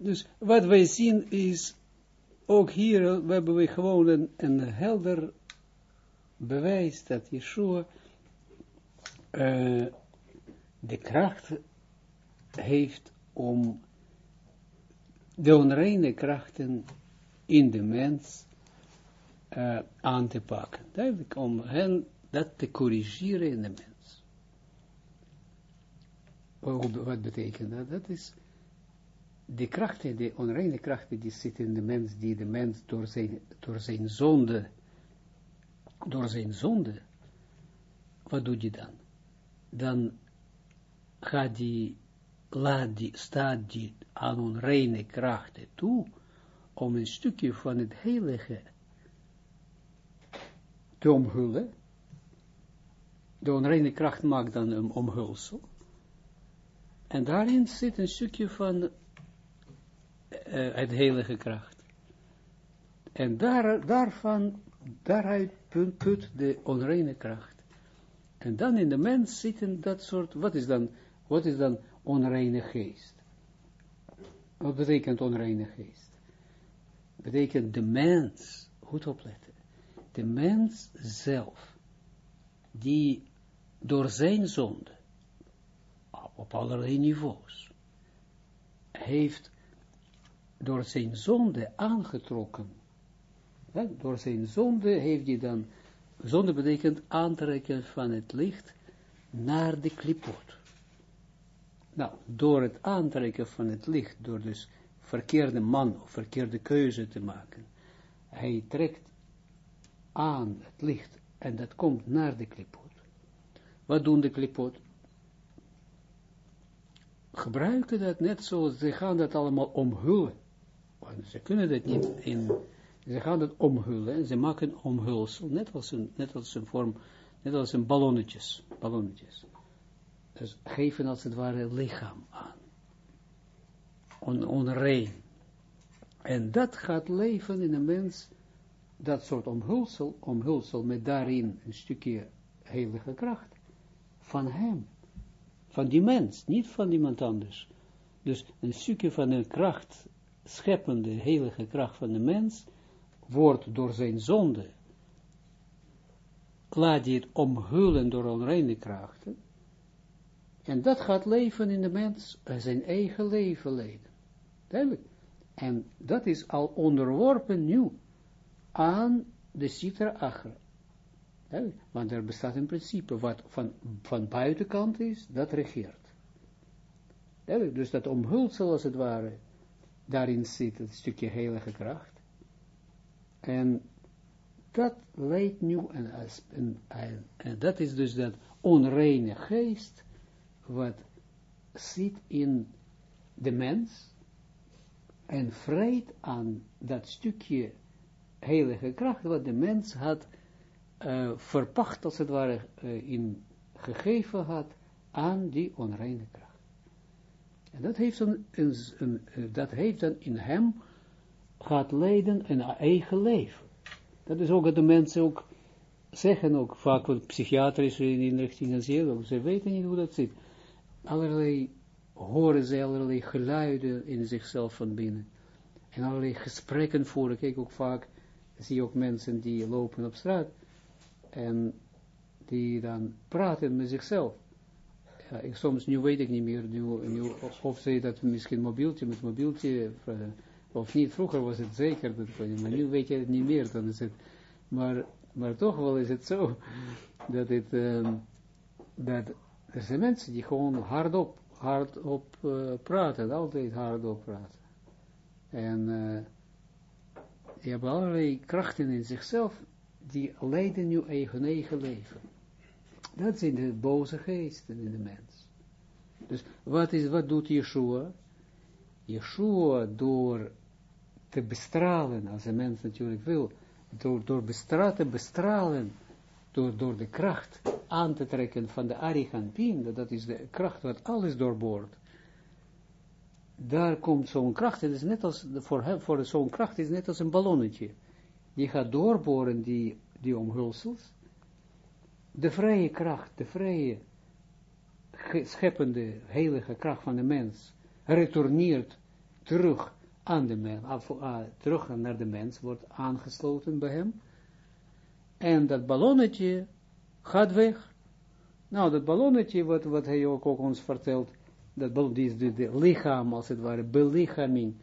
Dus wat wij zien is, ook hier we hebben we gewoon een, helder bewijs dat Yeshua uh, de kracht heeft om de onreine krachten in de mens uh, aan te pakken. Duidelijk, om hen dat te corrigeren in de mens. Wat betekent dat? Dat is de krachten, de onreine krachten die zitten in de mens, die de mens door zijn, door zijn zonde, door zijn zonde, wat doet hij dan? Dan gaat die, laat die, staat die aan onreine krachten toe, om een stukje van het heilige te omhullen. De onreine kracht maakt dan een omhulsel. En daarin zit een stukje van uh, het heilige kracht. En daar, daarvan, daaruit put de onreine kracht. En dan in de mens zitten dat soort, wat is dan, wat is dan onreine geest? Wat betekent onreine geest? Betekent de mens, goed opletten, de mens zelf, die door zijn zonde, op allerlei niveaus, heeft door zijn zonde aangetrokken. door zijn zonde heeft hij dan, zonde betekent aantrekken van het licht naar de klipot. Nou, door het aantrekken van het licht, door dus verkeerde man of verkeerde keuze te maken, hij trekt aan het licht en dat komt naar de klipot. Wat doen de klipot? Gebruiken dat net zoals ze gaan dat allemaal omhullen. Ze kunnen dat niet in, ze gaan dat omhullen en ze maken omhulsel, net als een, net als een vorm, net als een ballonnetjes, ballonnetjes. Dus geven als het ware lichaam aan. On, onrein. En dat gaat leven in een mens, dat soort omhulsel, omhulsel met daarin een stukje heilige kracht van hem, van die mens, niet van iemand anders. Dus een stukje van de kracht, scheppende, heilige kracht van de mens, wordt door zijn zonde, laat hij het omhullen door onreine krachten, en dat gaat leven in de mens, zijn eigen leven leiden. Duidelijk. En dat is al onderworpen nu aan de Sitra Achra. Want er bestaat een principe, wat van, van buitenkant is, dat regeert. Dus dat omhulsel als het ware, daarin zit het stukje heilige kracht. En dat leidt nu, en, dat is dus dat onreine geest, wat zit in de mens, en vreet aan dat stukje heilige kracht, wat de mens had uh, verpacht, als het ware, uh, in gegeven had aan die onreine kracht. En dat heeft, een, een, eh, dat heeft dan in hem gaat leiden een eigen leven. Dat is ook wat de mensen ook zeggen, ook vaak wat psychiatrische inrichtingen zeggen, ze weten niet hoe dat zit. Allerlei, horen ze allerlei geluiden in zichzelf van binnen. En allerlei gesprekken voeren. Kijk ook vaak, zie ook mensen die lopen op straat en die dan praten met zichzelf. Ik, soms, nu weet ik niet meer, nu, nu, of ze dat misschien mobieltje met mobieltje, eh, of niet, vroeger was het zeker, dat, maar nu weet je het niet meer, dan is het, maar, maar toch wel is het zo, dat het, um, dat er zijn mensen die gewoon hardop, hardop uh, praten, altijd hardop praten. En uh, die hebben allerlei krachten in zichzelf, die leiden nu eigen eigen leven. Dat zijn de boze geesten in de mens. Dus wat, is, wat doet Yeshua? Yeshua door te bestralen, als een mens natuurlijk wil, door, door te bestralen, door, door de kracht aan te trekken van de Arigantin, dat is de kracht wat alles doorboort. Daar komt zo'n kracht, het is net als, voor, voor zo'n kracht is net als een ballonnetje die gaat doorboren die, die omhulsels, de vrije kracht, de vrije scheppende, heilige kracht van de mens, retourneert terug aan de mens, terug naar de mens, wordt aangesloten bij hem. En dat ballonnetje gaat weg. Nou, dat ballonnetje, wat, wat hij ook, ook ons vertelt, dat ballon, die is de, de lichaam, als het ware, belichaming,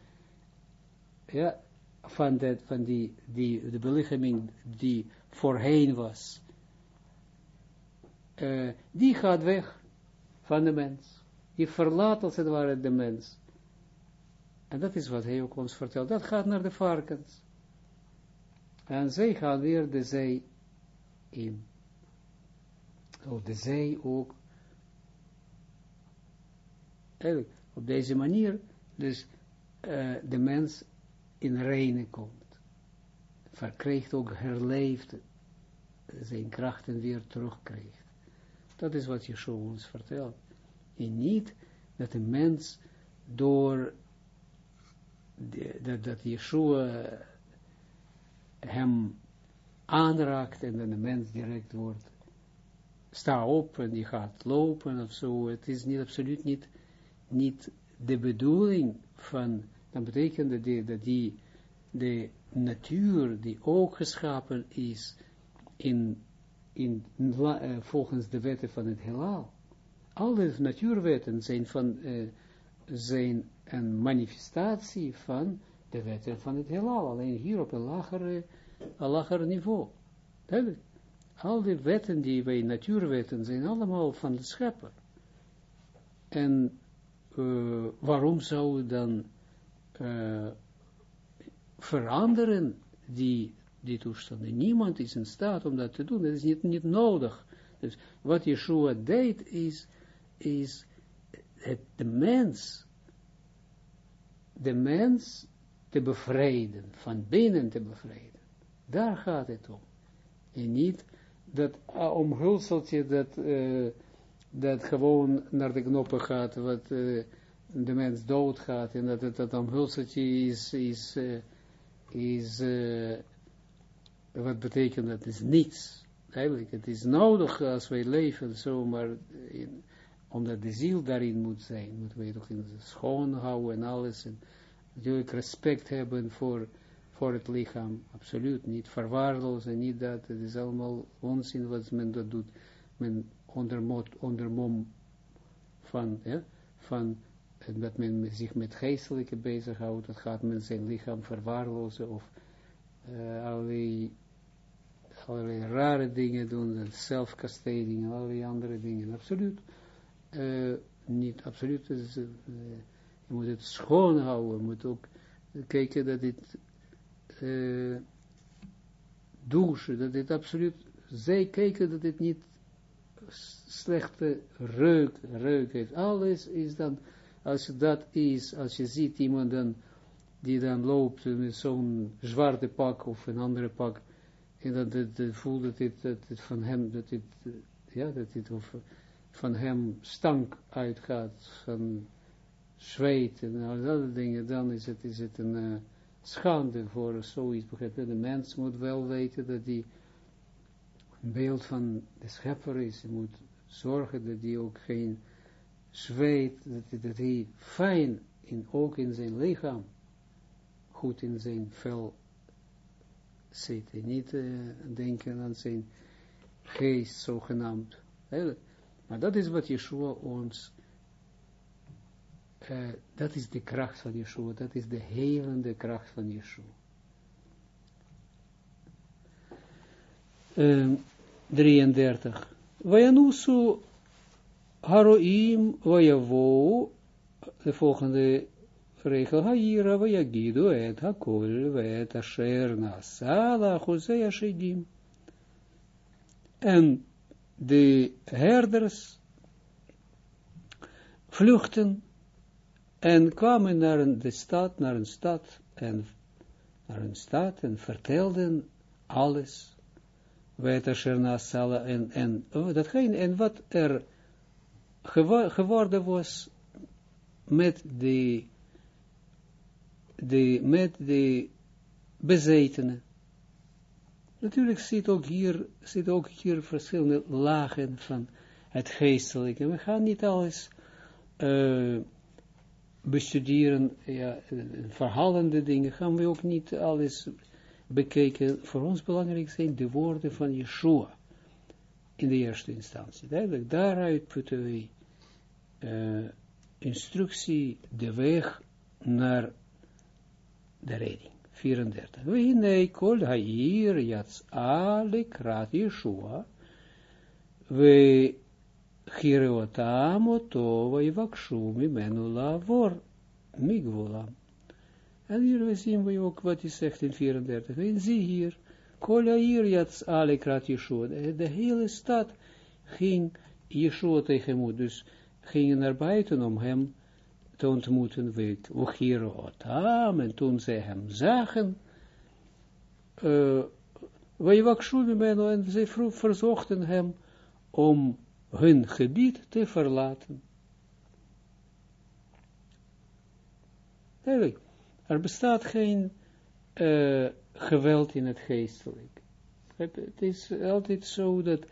ja, van, dat, van die, die, de belichaming die voorheen was, uh, die gaat weg van de mens. Die verlaat als het ware de mens. En dat is wat hij ook ons vertelt. Dat gaat naar de varkens. En zij gaan weer de zee in. Of de zee ook. Eigenlijk, op deze manier, dus uh, de mens in reine komt. Verkrijgt ook herleefd zijn krachten weer terugkrijgt. Dat is wat Yeshua ons vertelt. En niet dat een mens door dat, dat Yeshua hem aanraakt en dan de mens direct wordt, sta op en die gaat lopen of zo. Het is niet, absoluut niet, niet de bedoeling van, dat betekent dat die, dat die de natuur die ook geschapen is in, in, uh, volgens de wetten van het heelal. Alle natuurwetten zijn, van, uh, zijn een manifestatie van de wetten van het heelal. Alleen hier op een lagere, een lager niveau. Al die wetten die wij natuurwetten zijn allemaal van de schepper. En uh, waarom zou dan veranderen die, die toestanden? Niemand is in staat om dat te doen. Dat is niet, niet nodig. Dus wat Yeshua deed is, is het, de mens, de mens te bevrijden, van binnen te bevrijden. Daar gaat het om. En niet dat uh, omhulseltje dat, uh, dat gewoon naar de knoppen gaat, wat uh, de mens doodgaat, en dat het dat omhulseltje is, is, uh, is wat betekent dat? is niets. Eigenlijk, het is nodig als wij leven, zomaar, in, omdat de ziel daarin moet zijn, moeten wij toch in schoon houden en alles, en natuurlijk respect hebben voor voor het lichaam, absoluut niet. Verwaarlozen, niet dat, het is allemaal onzin wat men dat doet, men onder mom van, ja, van dat men zich met geestelijke bezighoudt, dat gaat men zijn lichaam verwaarlozen of uh, allerlei, allerlei rare dingen doen, zelfkasteding en allerlei andere dingen, absoluut uh, niet, absoluut, uh, je moet het schoon houden, je moet ook kijken dat dit uh, douche, dat dit absoluut, zij kijken dat dit niet slechte reuk, reuk heeft. Alles is dan, als dat is, als je ziet iemand dan, die dan loopt met zo'n zwarte pak of een andere pak, en dat het voelt dat dit, dat het van hem, dat dit, ja, dat dit van hem stank uitgaat, van zweet en al dat dingen, dan is het, is het een, uh, schande voor zoiets, begrijp je? De mens moet wel weten dat hij een beeld van de schepper is. Hij moet zorgen dat hij ook geen zweet, dat, dat hij fijn, in, ook in zijn lichaam, goed in zijn vel zit. En niet uh, denken aan zijn geest, zogenaamd. Maar dat is wat Yeshua ons uh, dat is de kracht van Yeshua, dat is de helende kracht van Yeshua. Um, 33. Vayanusu haroim vayavo, de volgende regel, Haira vayagidu et hakol vet asher nasala chuzei ashedim. En de herders vluchten en kwamen naar een, de stad, naar een stad, en naar een stad, en vertelden alles, weet er Sala, en, en, oh, en wat er geworden was met de, de, met de bezetenen. Natuurlijk zit ook hier, zit ook hier verschillende lagen van het geestelijke. We gaan niet alles uh, bestuderen, ja, verhalende dingen, gaan we ook niet alles bekijken. Voor ons belangrijk zijn de woorden van Yeshua in de eerste instantie. Duidelijk, daaruit putten we uh, instructie, de weg naar de redding. 34. We nee, kol hair jats ale krat Yeshua, we gireotam oto, we vakshu mimenu lavor, migvolam. En hier zien we ook wat hij zegt in 34. En zie hier, Kol hier jats ale krat Yeshua. De hele stad ging Yeshua tegemoet. Dus gingen naar buiten om hem te ontmoeten. We hier otam. En toen ze hem zagen. Uh, wij wakshoemimeno. En ze verzochten hem om hun gebied te verlaten. Er bestaat geen uh, geweld in het geestelijk. Het is altijd zo dat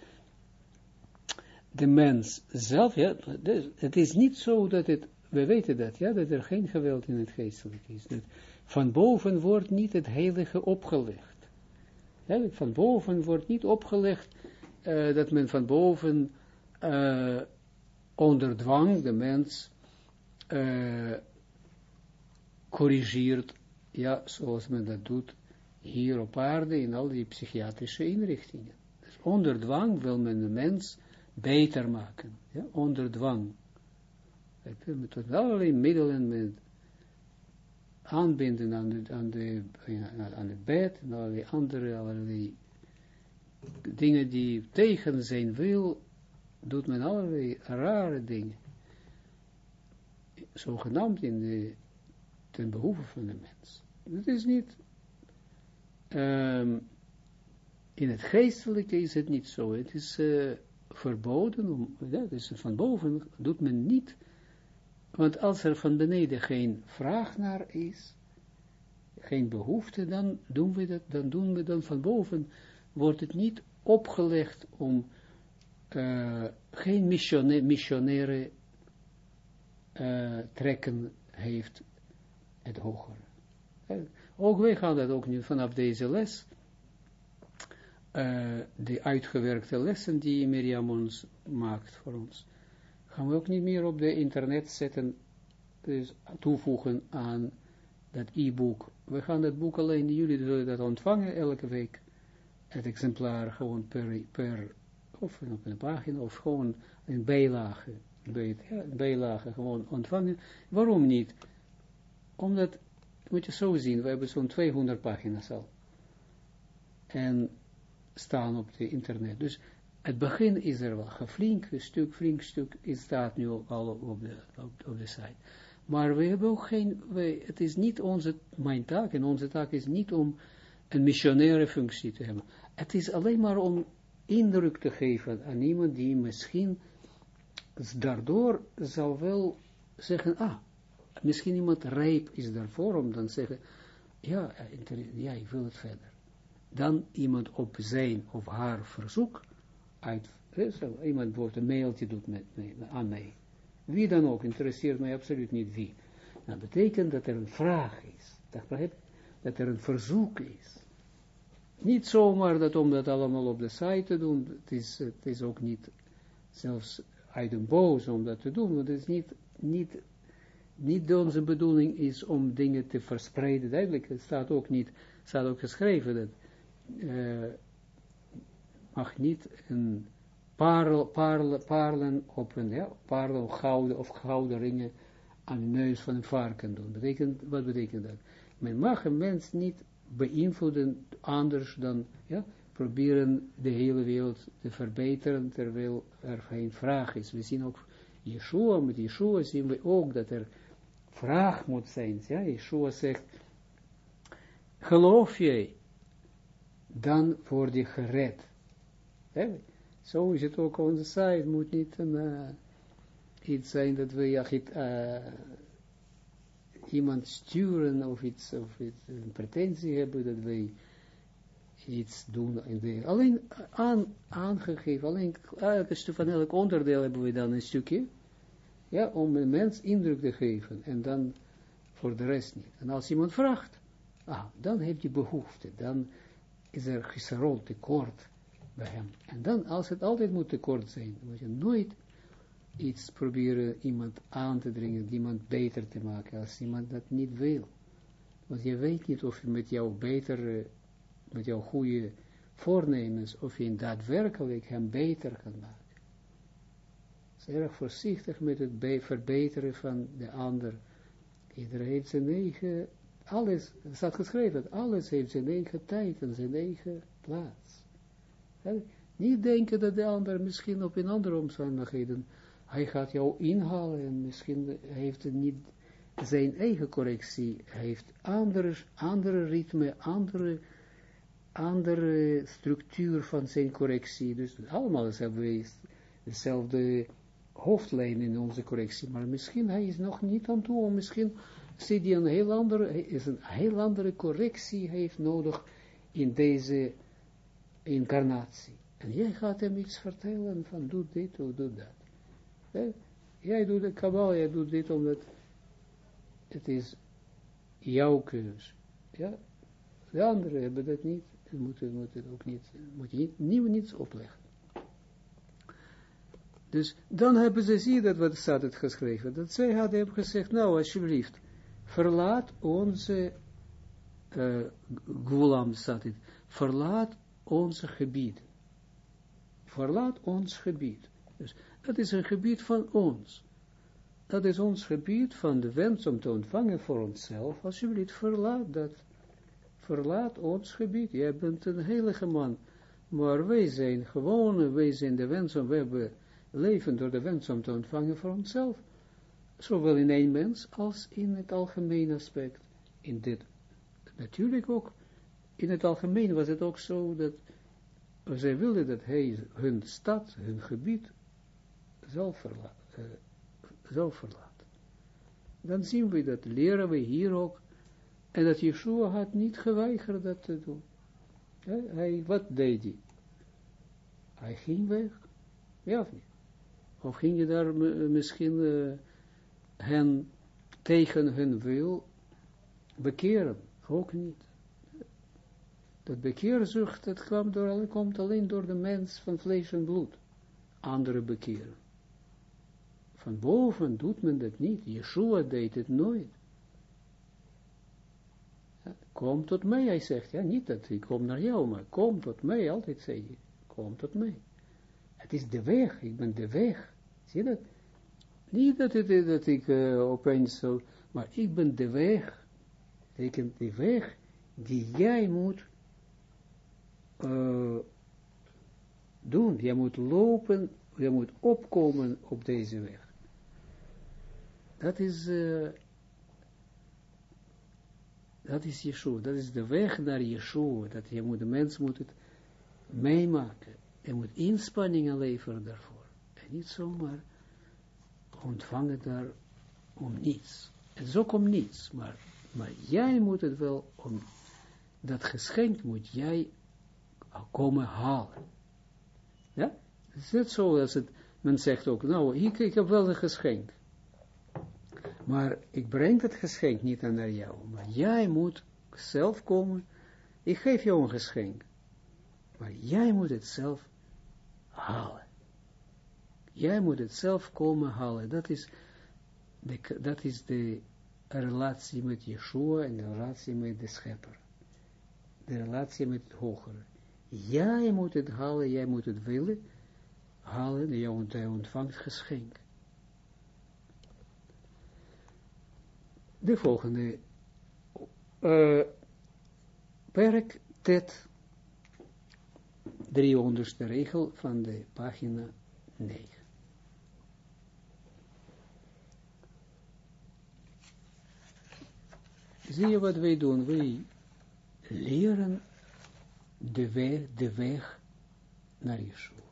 de mens zelf, ja, het is niet zo dat het, we weten dat, ja, dat er geen geweld in het geestelijk is. Dat van boven wordt niet het heilige opgelegd. Ja, van boven wordt niet opgelegd uh, dat men van boven uh, onder dwang de mens uh, corrigeert, ja, zoals men dat doet hier op aarde in al die psychiatrische inrichtingen. Dus onder dwang wil men de mens beter maken. Ja, onder dwang. Met allerlei middelen met aanbinden aan de, aan de, aan de bed en allerlei andere, allerlei dingen die tegen zijn wil, doet men allerlei rare dingen. Zogenaamd in de, ten behoeve van de mens. Het is niet Um, in het geestelijke is het niet zo. Het is uh, verboden, om, ja, dus van boven doet men niet, want als er van beneden geen vraag naar is, geen behoefte, dan doen we dat, dan doen we dan van boven, wordt het niet opgelegd om uh, geen missionaire uh, trekken heeft het hogere. Ook wij gaan dat ook nu vanaf deze les, de uitgewerkte lessen die Miriam ons maakt voor ons, gaan we ook niet meer op de internet zetten, dus toevoegen aan dat e-book. We gaan dat boek alleen, jullie zullen dat ontvangen elke week, het exemplaar gewoon per, per of op een pagina, of gewoon een bijlage, bij bijlage gewoon ontvangen. Waarom niet? Omdat moet je zo zien, we hebben zo'n 200 pagina's al. En staan op het internet. Dus het begin is er wel, een flink stuk, flink stuk, is staat nu al op de, op, de site. Maar we hebben ook geen, we, het is niet onze, mijn taak, en onze taak is niet om een missionaire functie te hebben. Het is alleen maar om indruk te geven aan iemand die misschien daardoor zal wel zeggen, ah, misschien iemand rijp is daarvoor om dan zeggen, ja, ja, ik wil het verder. Dan iemand op zijn of haar verzoek, iemand bijvoorbeeld een mailtje doet met, aan mij. Wie dan ook, interesseert mij absoluut niet wie. Dat betekent dat er een vraag is. Dat, dat er een verzoek is. Niet zomaar dat om dat allemaal op de site te doen, het is, ook niet zelfs uit een boos om dat te doen, want het is niet, niet niet onze bedoeling is om dingen te verspreiden. Duidelijk, het staat ook niet, staat ook geschreven dat uh, mag niet een parel, parel, parelen op een, ja, parel gouden of gouden ringen aan de neus van een varken doen. Betekent, wat betekent dat? Men mag een mens niet beïnvloeden anders dan, ja, proberen de hele wereld te verbeteren, terwijl er geen vraag is. We zien ook Yeshua, met Yeshua zien we ook dat er vraag moet zijn. Ja, Yeshua zegt, geloof jij, dan word je gered. Zo is het ook onze site. Het moet niet een, uh, iets zijn dat we uh, iemand sturen of iets, of iets, een pretentie hebben dat wij iets doen. Alleen aan, aangegeven, alleen elke stuk van elk onderdeel hebben we dan een stukje Ja, om een mens indruk te geven en dan voor de rest niet. En als iemand vraagt, ah, dan heeft hij behoefte, dan is er gisarol tekort En dan, als het altijd moet tekort zijn, moet je nooit iets proberen iemand aan te dringen, iemand beter te maken, als iemand dat niet wil. Want je weet niet of je met jouw beter, met jouw goede voornemens, of je daadwerkelijk hem beter kan maken. Is erg voorzichtig met het verbeteren van de ander. Iedereen heeft zijn eigen, alles, staat geschreven, alles heeft zijn eigen tijd en zijn eigen plaats. Niet denken dat de ander misschien op een andere omstandigheden, hij gaat jou inhalen en misschien heeft hij niet zijn eigen correctie, hij heeft andere, andere ritme, andere, andere structuur van zijn correctie. Dus allemaal hebben dezelfde hoofdlijn in onze correctie, maar misschien hij is nog niet aan toe, misschien zit hij een heel andere, is een heel andere correctie heeft nodig in deze incarnatie. En jij gaat hem iets vertellen van doe dit of doe dat. Jij doet de kabal, jij doet dit omdat het is jouw keus. Ja? De anderen hebben dat niet, en moeten, moeten ook niet, moet je niet, nieuw niets opleggen. Dus dan hebben ze, zie dat wat staat het geschreven, dat zij hadden gezegd, nou alsjeblieft, verlaat onze, uh, Gulam staat het, verlaat onze gebied. Verlaat ons gebied. Dus dat is een gebied van ons. Dat is ons gebied van de wens om te ontvangen voor onszelf. Alsjeblieft, verlaat dat. Verlaat ons gebied. Jij bent een heilige man. Maar wij zijn gewone, wij zijn de wens om, we hebben leven door de wens om te ontvangen voor onszelf. Zowel in één mens als in het algemeen aspect. In dit, natuurlijk ook, in het algemeen was het ook zo dat zij wilden dat hij hun stad, hun gebied, zal, verla uh, zal verlaten. Dan zien we dat, leren we hier ook, en dat Yeshua had niet geweigerd dat te doen. hij, wat deed hij? Hij ging weg, ja of niet? Of ging je daar misschien uh, hen tegen hun wil bekeren? Ook niet. Dat bekeerzucht, dat kwam door, komt alleen door de mens van vlees en bloed. Andere bekeren. Van boven doet men dat niet. Yeshua deed het nooit. Ja, kom tot mij, hij zegt. Ja, niet dat ik kom naar jou, maar kom tot mij. Altijd zei je, kom tot mij. Het is de weg, ik ben de weg. Zie je dat? Niet dat, het, dat ik uh, opeens zo, maar ik ben de weg. Ik ben de weg die jij moet uh, doen. Jij moet lopen, je moet opkomen op deze weg. Dat is, uh, dat is Yeshua, dat is de weg naar Yeshua, dat je moet, de mens moet het meemaken. Je moet inspanningen leveren daarvoor. En niet zomaar ontvangen daar om niets. Het is ook om niets, maar, maar jij moet het wel, om dat geschenk moet jij komen halen. Ja? Het is net zo als het, men zegt ook, nou, ik, ik heb wel een geschenk. Maar ik breng het geschenk niet naar jou. Maar jij moet zelf komen. Ik geef jou een geschenk. Maar jij moet het zelf halen. Jij moet het zelf komen halen. Dat is de, dat is de relatie met Yeshua en de relatie met de schepper. De relatie met het hogere. Jij moet het halen, jij moet het willen halen en jij ontvangt geschenk. De volgende uh, perk tet 300ste regel van de pagina 9. Zie je wat wij doen? Wij leren de weg, de weg naar Yeshua.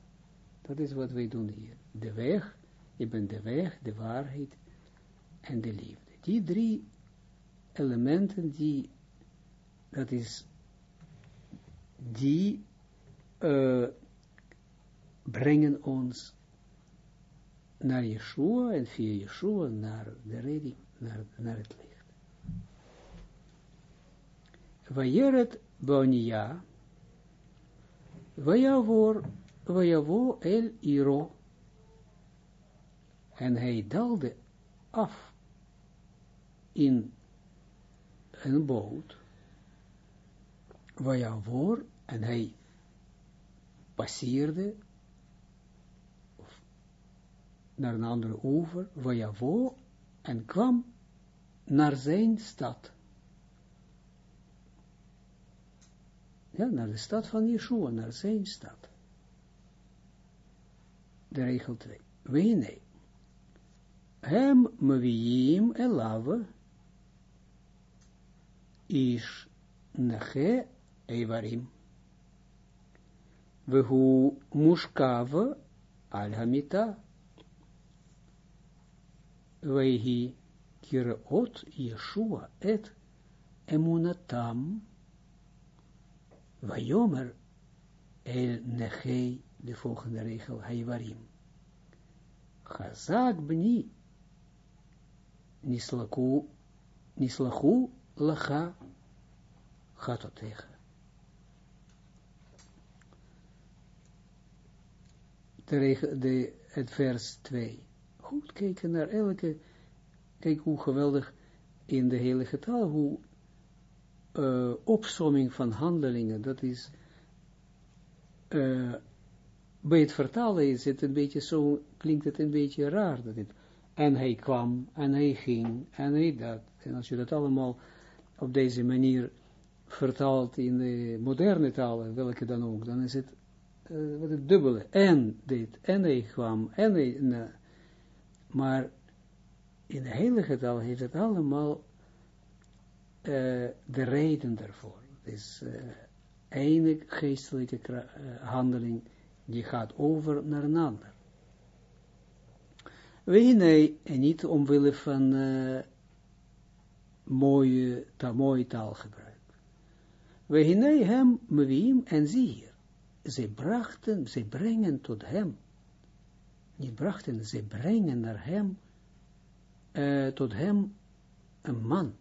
Dat is wat wij doen hier. De weg, je bent de weg, de waarheid en de liefde. Die drie elementen die, dat is, die uh, brengen ons naar Yeshua en via Yeshua naar de redding, naar, naar het licht. Vayeret Bonia, Vayavo El Iro, en hij daalde af in een boot, Vayavor, en hij passeerde naar een andere oever, Vayavo, en kwam naar zijn stad. Ja, naar de stad van Yeshua, naar zijn stad. De regel 2. Wene. Hem meviim elave ish neche eivarim. Vehu mushkave al hamita. Vehi kirot Yeshua et emunatam Vajomer el nechei, de volgende regel, haivarim. Chazak bni, nislaku, nislachu lacha, tegen. De, de, het vers 2. Goed kijken naar elke, kijk hoe geweldig in de hele getal, hoe uh, van handelingen, dat is, uh, bij het vertalen is het een beetje zo, klinkt het een beetje raar, dat het, en hij kwam, en hij ging, en hij dat, en als je dat allemaal op deze manier vertaalt in de moderne talen, welke dan ook, dan is het, uh, wat het dubbele, en dit, en hij kwam, en hij, nou, maar in de heilige taal heeft het allemaal uh, de reden daarvoor. Is uh, ene geestelijke uh, handeling die gaat over naar een ander. We en niet omwille van mooie, ta, mooie taalgebruik. We hem meviem en zie hier. Zij brachten, zij brengen tot hem. Niet brachten, zij brengen naar hem, tot hem een man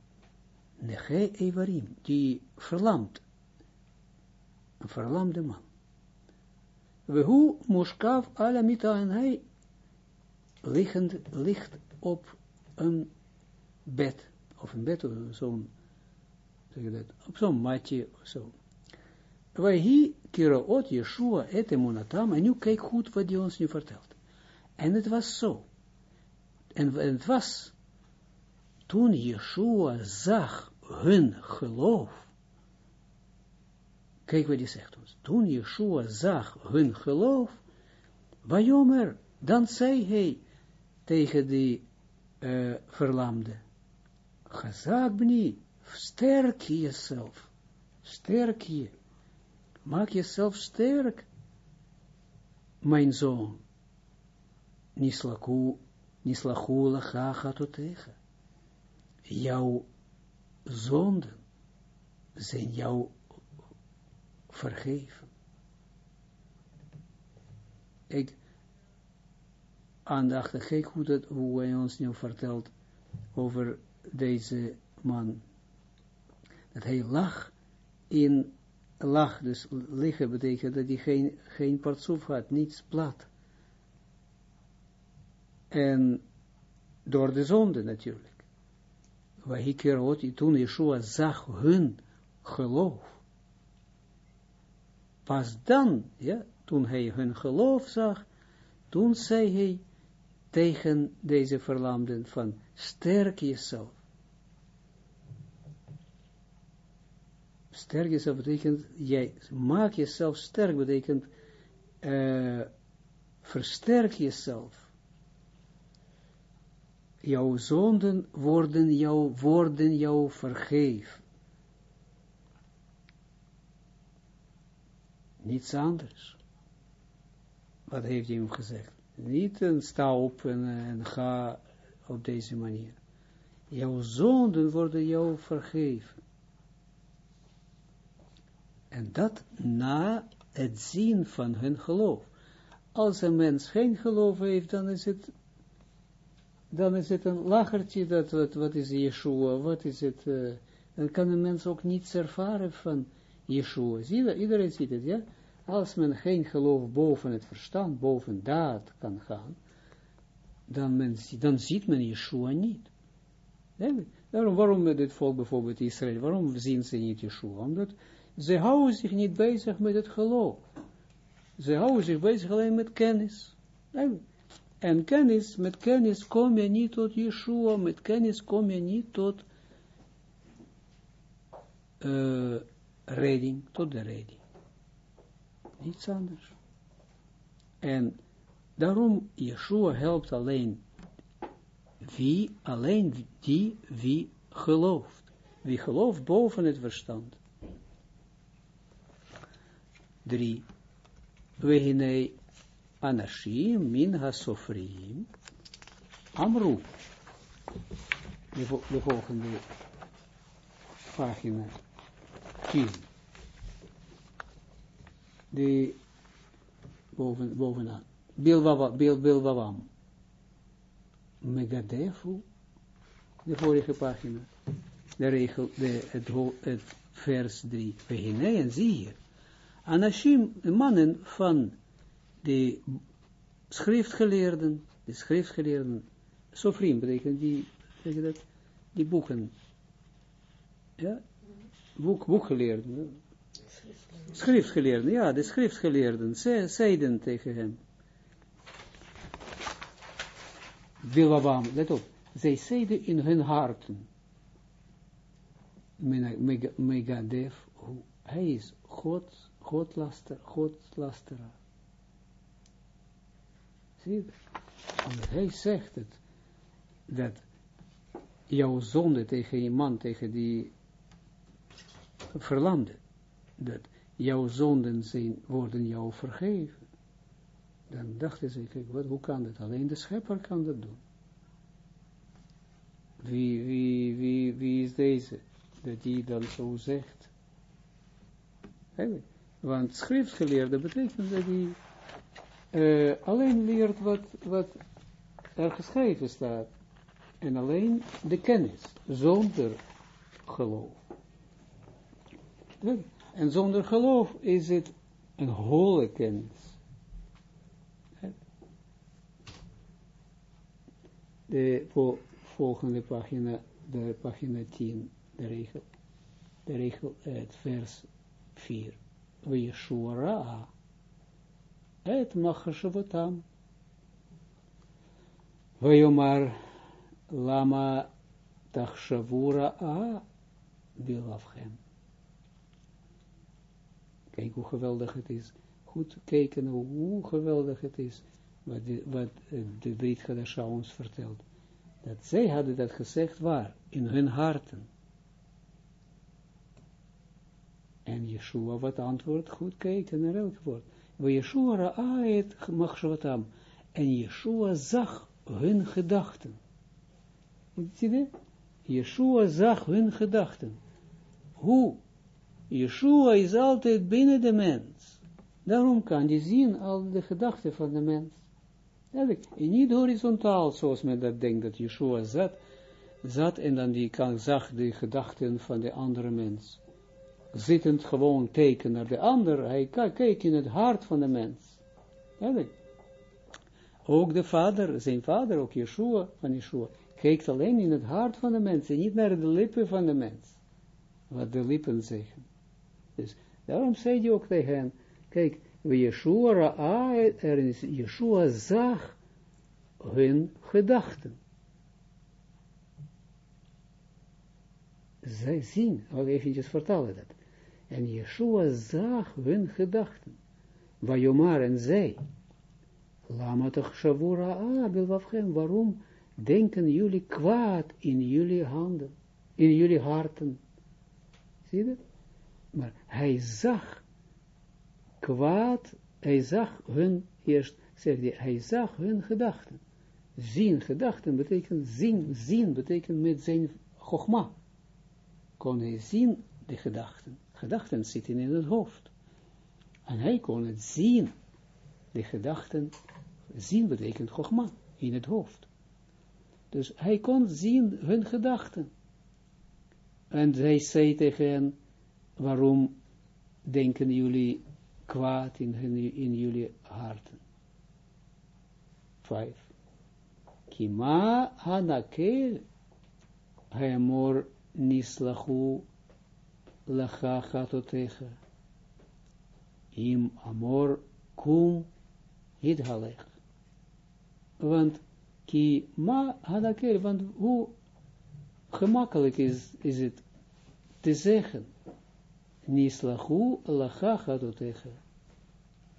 Neche Evarim, die verlamd, een verlamde man. We hoe Moskav alamita en hij liggend, ligt op een bed, of een bed, of zo'n, zeg je dat, op zo'n matje, of zo. Hier kiraot Yeshua et emunatam, en nu kijk goed wat hij ons nu vertelt. En het was zo. En het was, toen Yeshua zag hun geloof. Kijk wat hij zegt ons. Toen Yeshua zag hun geloof, Wajomer, dan zei hij tegen die uh, verlamde, bni, sterk jezelf, sterk je, maak jezelf sterk, mijn zoon, nislaku, nislachu lacha tegen. Jouw zonden zijn jou vergeven. Ik aandachtig, kijk hoe, dat, hoe hij ons nu vertelt over deze man. Dat hij lag in, lag, dus liggen betekent dat hij geen, geen partsoef had, niets plat. En door de zonde natuurlijk. Wahikerot, toen Yeshua zag hun geloof. Pas dan, ja, toen hij hun geloof zag, toen zei hij tegen deze verlamden van, sterk jezelf. Sterk jezelf betekent, jij maak jezelf sterk, betekent, uh, versterk jezelf jouw zonden worden jou, worden jou vergeven. Niets anders. Wat heeft hij hem gezegd? Niet een sta op en, en ga op deze manier. Jouw zonden worden jou vergeven. En dat na het zien van hun geloof. Als een mens geen geloof heeft, dan is het dan is het een lachertje, dat, wat, wat is Yeshua, wat is het, uh, dan kan een mens ook niets ervaren van Yeshua. Zie, iedereen ziet het, ja? Als men geen geloof boven het verstand, boven daad kan gaan, dan, dan ziet men Yeshua niet. Daarom, waarom met dit volk bijvoorbeeld Israël, waarom zien ze niet Yeshua? Omdat ze houden zich niet bezig met het geloof. Ze houden zich bezig alleen met kennis. En kennis, met kennis kom je niet tot Yeshua, met kennis kom je niet tot uh, tot de redding. Niets anders. En daarom, Yeshua helpt alleen wie, alleen die wie gelooft. Wie gelooft boven het verstand. Drie. Wehine anashim min hasofrim. Amru. De, de volgende pagina. 10. De boven, bovenaan. Bilwawam. Megadefu. De vorige pagina. De regel, de, het, vers 3. Wehine en zie hier. Anashim, mannen van de schriftgeleerden, de schriftgeleerden, Sofrim betekent die, betekent dat, die boeken, ja, boek, boekgeleerden, schriftgeleerden, ja, de schriftgeleerden, ze, zeiden tegen hem, Bilabam, let op, zij zeiden in hun harten, Megadef, hij is God, Godlaster, Godlasteraar. Zie hij zegt het, dat jouw zonde tegen je man, tegen die verlamde, dat jouw zonden zijn, worden jou vergeven. Dan dachten ze, kijk, wat, hoe kan dat? Alleen de schepper kan dat doen. Wie, wie, wie, wie is deze? Dat die dan zo zegt. Want schriftgeleerde betekent dat hij uh, alleen leert wat, wat er geschreven staat. En alleen de kennis, zonder geloof. En zonder geloof is het een holle kennis. De volgende pagina, de pagina 10, de regel, de regel, het vers 4. Yeshua et machashavotam. Vayomar lama tachshavura a bilavchem. Kijk hoe geweldig het is. Goed kijken hoe geweldig het is. Wat de, wat de Brit Hadasha ons vertelt. Dat zij hadden dat gezegd waar. In hun harten. En Yeshua wat antwoord, goed kijken naar elk woord. We Yeshua ra'aet machshavatam. En Yeshua zag hun gedachten. Zie je Yeshua zag hun gedachten. Hoe? Yeshua is altijd binnen de mens. Daarom kan je zien al de gedachten van de mens. En niet horizontaal, zoals men dat denkt, dat Yeshua zat, zat en dan die kan, zag de gedachten van de andere mens zittend gewoon kijken naar de ander, hij kijkt in het hart van de mens. Ook de vader, zijn vader, ook Yeshua, van Yeshua, kijkt alleen in het hart van de mens, en niet naar de lippen van de mens. Wat de lippen zeggen. Dus daarom zei hij ook tegen hen, kijk, we Yeshua er is, Yeshua zag hun gedachten. Zij zien, ik eventjes vertalen dat. En Yeshua zag hun gedachten. Vajomar en zei, Lama toch shavura abelwafchem, waarom denken jullie kwaad in jullie handen, in jullie harten? Zie je Maar hij zag kwaad, hij zag hun, eerst zegt hij, hij zag hun gedachten. Zien gedachten betekent zien, zien betekent met zijn chogma. Kon hij zien de gedachten gedachten zitten in het hoofd. En hij kon het zien. De gedachten, zien betekent Chogma, in het hoofd. Dus hij kon zien hun gedachten. En hij zei tegen hen, waarom denken jullie kwaad in, jullie harten? Vijf. Kima hanakel haemor nislachu lacha chatotecha. Im amor kum hidhalech. Want ki ma hanakel, want hoe gemakkelijk is, is het te zeggen, nislachu lacha chatotecha.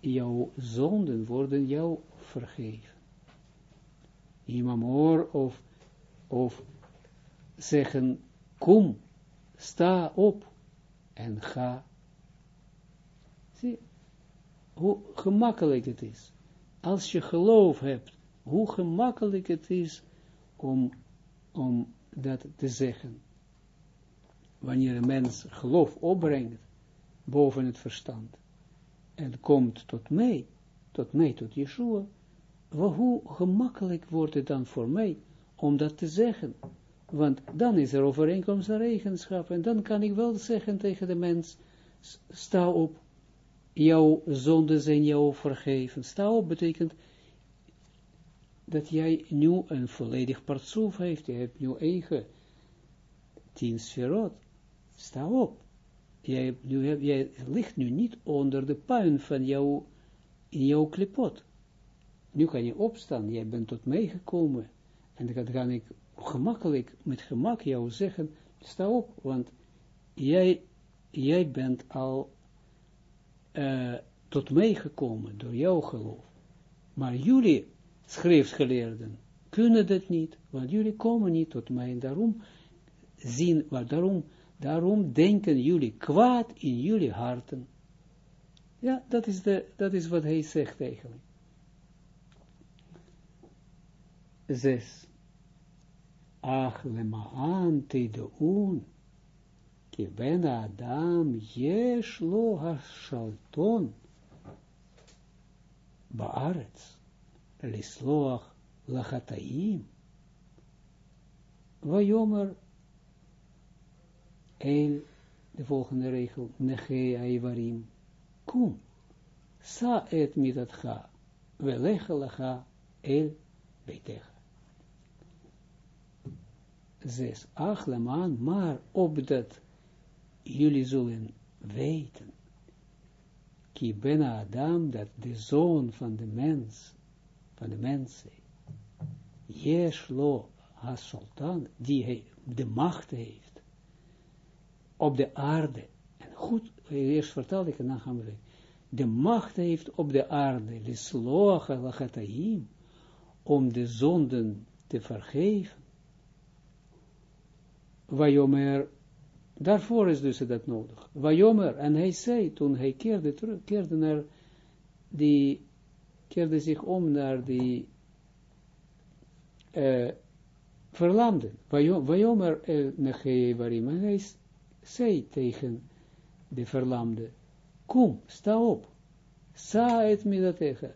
Jouw zonden worden jou vergeven. Imamor of, of zeggen, kom, sta op en ga. Zie, hoe gemakkelijk het is. Als je geloof hebt, hoe gemakkelijk het is om, om dat te zeggen. Wanneer een mens geloof opbrengt boven het verstand en komt tot mij, tot mij, tot Yeshua, hoe gemakkelijk wordt het dan voor mij om dat te zeggen? Want dan is er overeenkomst en regenschap. En dan kan ik wel zeggen tegen de mens, sta op, jouw zonden zijn jou vergeven. Sta op betekent dat jij nu een volledig partsoef heeft. Je hebt nu eigen tien sferot. Sta op. Jij, ligt nu niet onder de puin van jou, in jouw klipot. Nu kan je opstaan, jij bent tot mij gekomen. En dan kan ik gemakkelijk, met gemak jou zeggen, sta op, want jij, jij bent al uh, tot mij gekomen door jouw geloof. Maar jullie, schriftgeleerden, kunnen dat niet, want jullie komen niet tot mij. Daarom zien, maar daarom, daarom denken jullie kwaad in jullie harten. Ja, dat is, de, dat is wat hij zegt eigenlijk. Zes. Ach, lemaan tedeun, ki ben Adam yesh lo ha-shalton baaretz, lisloach lachataim, vayomer el, de volgende regel, neche aivarim, kum, sa et mitatcha, velecha lacha el beitecha zes, ach leman, maar opdat jullie zullen weten, ki ben Adam, dat de zoon van de mens, van de mensen, Yeshlo ha-sultan, die de macht heeft, op de aarde, en goed, eerst vertelde ik en dan gaan we de macht heeft op de aarde, lisloach al om de zonden te vergeven, Wajomer, daarvoor is dus dat nodig. Wajomer, en hij zei, toen hij keerde terug, keerde naar die, keerde zich om naar die uh, verlamden. Wajomer el nechee warim, en hij zei tegen de verlamde, kom, sta op, sa het midatecha.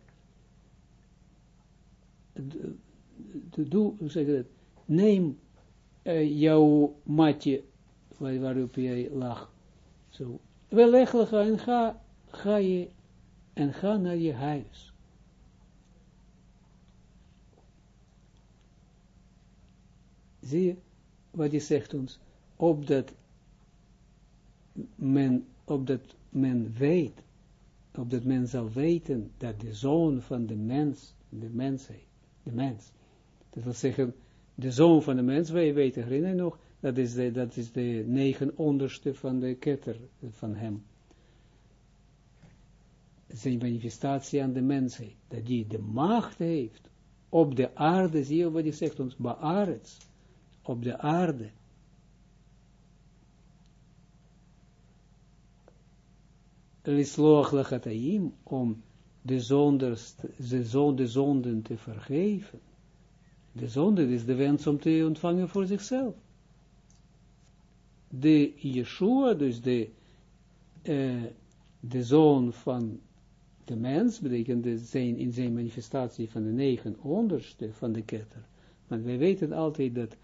Doe, zeg dat, neem uh, jouw matje, waar, waarop jij lag. Zo. Wel leggen en ga, ga je, en ga naar je huis. Zie je wat hij zegt ons? Opdat men, opdat men weet, opdat men zal weten dat de zoon van de mens, de mensheid, de mens, dat wil zeggen, de zoon van de mens, wij weten, herinner nog, dat is, de, dat is de negen onderste van de ketter van hem. Zijn manifestatie aan de mensheid, dat die de macht heeft op de aarde, zie je wat hij zegt ons, Baarets, op de aarde. Lisloach om de, zonders, de, de zonden te vergeven. De zonde is de wens om te ontvangen voor zichzelf. De Yeshua, dus de, uh, de zoon van de mens, betekent zijn, in zijn manifestatie van de negen onderste van de ketter, Want wij weten altijd dat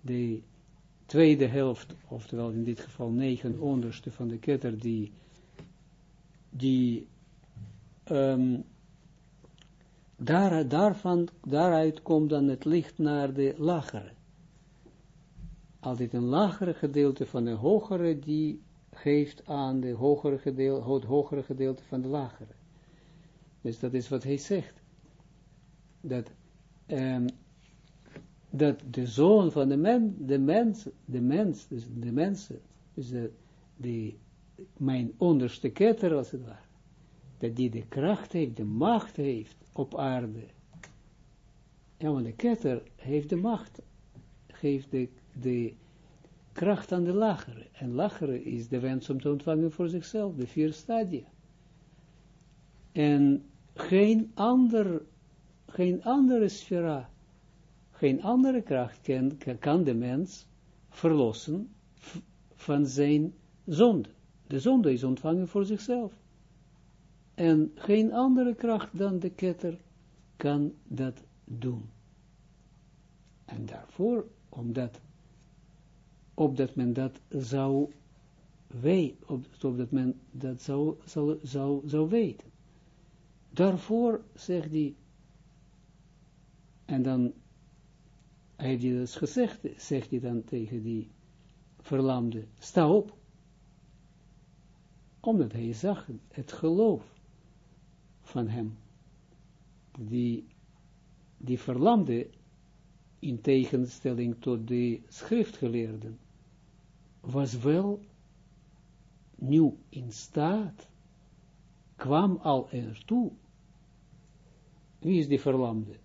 de tweede helft, oftewel in dit geval negen onderste van de ketter, die, die um, daar, daarvan, daaruit komt dan het licht naar de lagere. Altijd een lagere gedeelte van de hogere, die geeft aan de hogere gedeelte, het hogere gedeelte van de lagere. Dus dat is wat hij zegt. Dat, um, dat de zoon van de, men, de mens, de mens, dus de mensen, dus de, mijn onderste ketter als het ware, dat die de kracht heeft, de macht heeft op aarde. Ja, want de ketter heeft de macht, geeft de, kracht aan de lagere. En lagere is de wens om te ontvangen voor zichzelf, de vier stadia. En geen, ander, geen andere sfera, geen andere kracht kan, kan de mens verlossen van zijn zonde. De zonde is ontvangen voor zichzelf. En geen andere kracht dan de ketter kan dat doen. En daarvoor, omdat, opdat men dat zou weten, opdat men dat zou, zou, zou, zou weten. Daarvoor zegt hij, en dan heeft hij dat gezegd, zegt hij dan tegen die verlamde, sta op. Omdat hij zag het geloof van hem. Die, die verlamde, in tegenstelling tot de schriftgeleerden, was wel nu in staat, kwam al ertoe wie is die verlamde?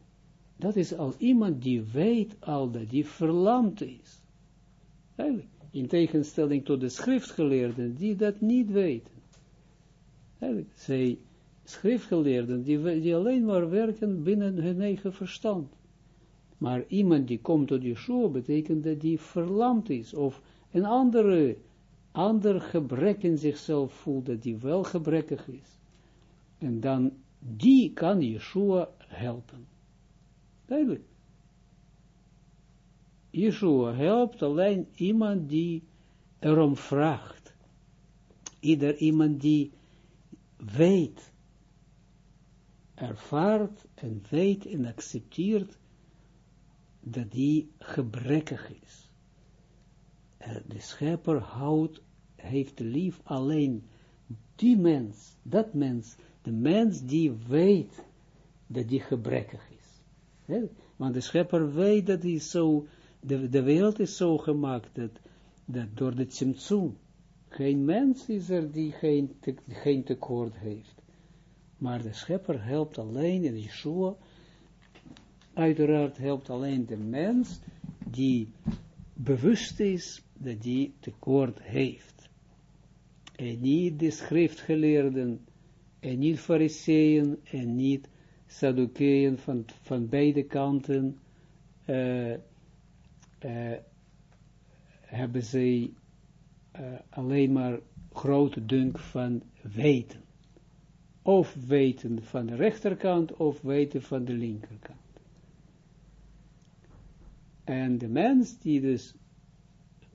Dat is al iemand die weet al dat die verlamd is. In tegenstelling tot de schriftgeleerden die dat niet weten. Eigenlijk. Zij, schriftgeleerden, die, die alleen maar werken binnen hun eigen verstand. Maar iemand die komt tot Yeshua, betekent dat die verlamd is, of een andere, ander gebrek in zichzelf voelt, dat die wel gebrekkig is. En dan die kan Yeshua helpen. Duidelijk. Yeshua helpt alleen iemand die erom vraagt. Ieder iemand die weet, ervaart en weet en accepteert dat die gebrekkig is. De schepper houdt, heeft lief alleen die mens, dat mens, de mens die weet dat die gebrekkig is. Want de schepper weet dat hij zo, de, de wereld is zo gemaakt dat, dat door de tzimtzum, geen mens is er die geen, te, geen tekort heeft. Maar de schepper helpt alleen, in Yeshua, uiteraard helpt alleen de mens die bewust is dat die tekort heeft. En niet de schriftgeleerden en niet fariseeën en niet Sadduceeën van, van beide kanten uh, uh, hebben zij uh, alleen maar grote dunk van weten. Of weten van de rechterkant of weten van de linkerkant. En de mens die dus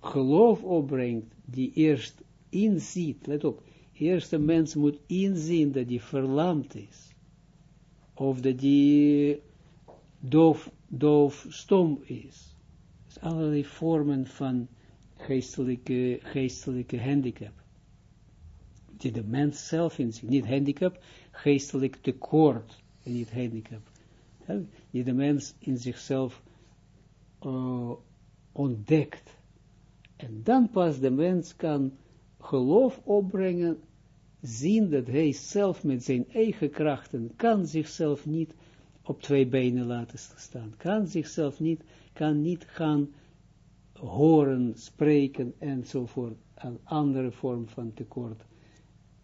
geloof opbrengt, die eerst inziet, let op, Eerst de mens moet inzien dat hij verlamd is. Of dat hij doof, doof, stom is. Dus allerlei vormen van geestelijke, geestelijke handicap. Die de mens zelf in zich, niet handicap, geestelijk tekort, niet handicap. Die de mens in zichzelf uh, ontdekt. En dan pas de mens kan geloof opbrengen, zien dat hij zelf met zijn eigen krachten kan zichzelf niet op twee benen laten staan, kan zichzelf niet, kan niet gaan horen, spreken enzovoort, een andere vorm van tekort,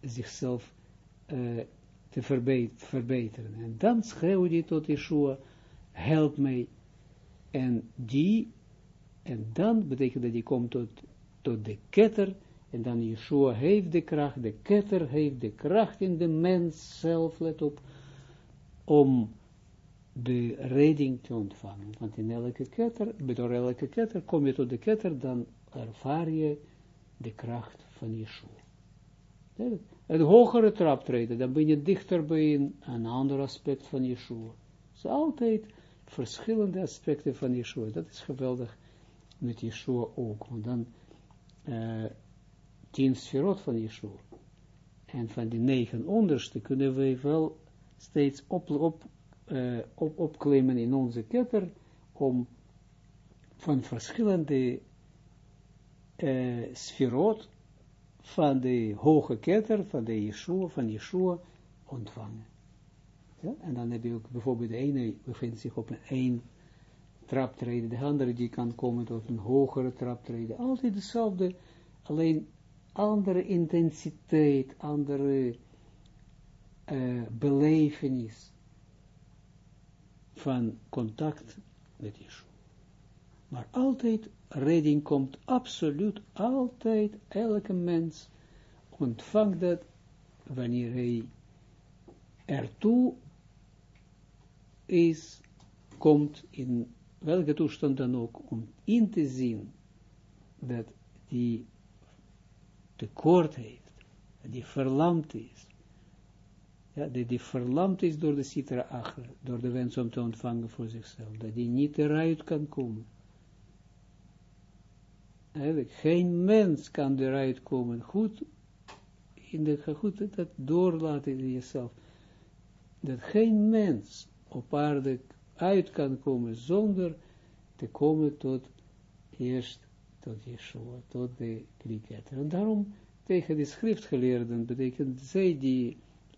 zichzelf uh, te verbeteren. En dan schreeuwt hij tot Yeshua, help mij. En die, en dan betekent dat hij komt tot, tot de ketter, en dan Yeshua heeft de kracht, de ketter heeft de kracht in de mens zelf, let op, om de redding te ontvangen. Want in elke ketter, door elke ketter, kom je tot de ketter, dan ervaar je de kracht van Yeshua. Het hogere traptreden, dan ben je dichter bij een, een ander aspect van Yeshua. Is altijd verschillende aspecten van Yeshua. Dat is geweldig met Yeshua ook. Want dan uh, tien sferot van Yeshua. En van die negen onderste kunnen we wel steeds op, op, uh, op, opklimmen in onze ketter om van verschillende uh, sferot van de hoge ketter, van de Yeshua, van Yeshua ontvangen. Ja? En dan heb je ook bijvoorbeeld de ene bevindt zich op een één traptreden, de andere die kan komen tot een hogere traptreden. Altijd dezelfde, alleen andere intensiteit, andere uh, belevenis van contact met Yeshua. Maar altijd, redding komt absoluut altijd, elke mens ontvangt dat wanneer hij ertoe is, komt in welke toestand dan ook, om in te zien dat die tekort heeft, die verlamd is, ja, die, die verlamd is door de citra achter, door de wens om te ontvangen voor zichzelf, dat die niet eruit kan komen. Geen mens kan eruit komen, goed, in de, goed dat doorlaten in jezelf, dat geen mens op aarde uit kan komen zonder te komen tot eerst tot Yeshua, tot de kriketter. En daarom tegen de schriftgeleerden betekent zij die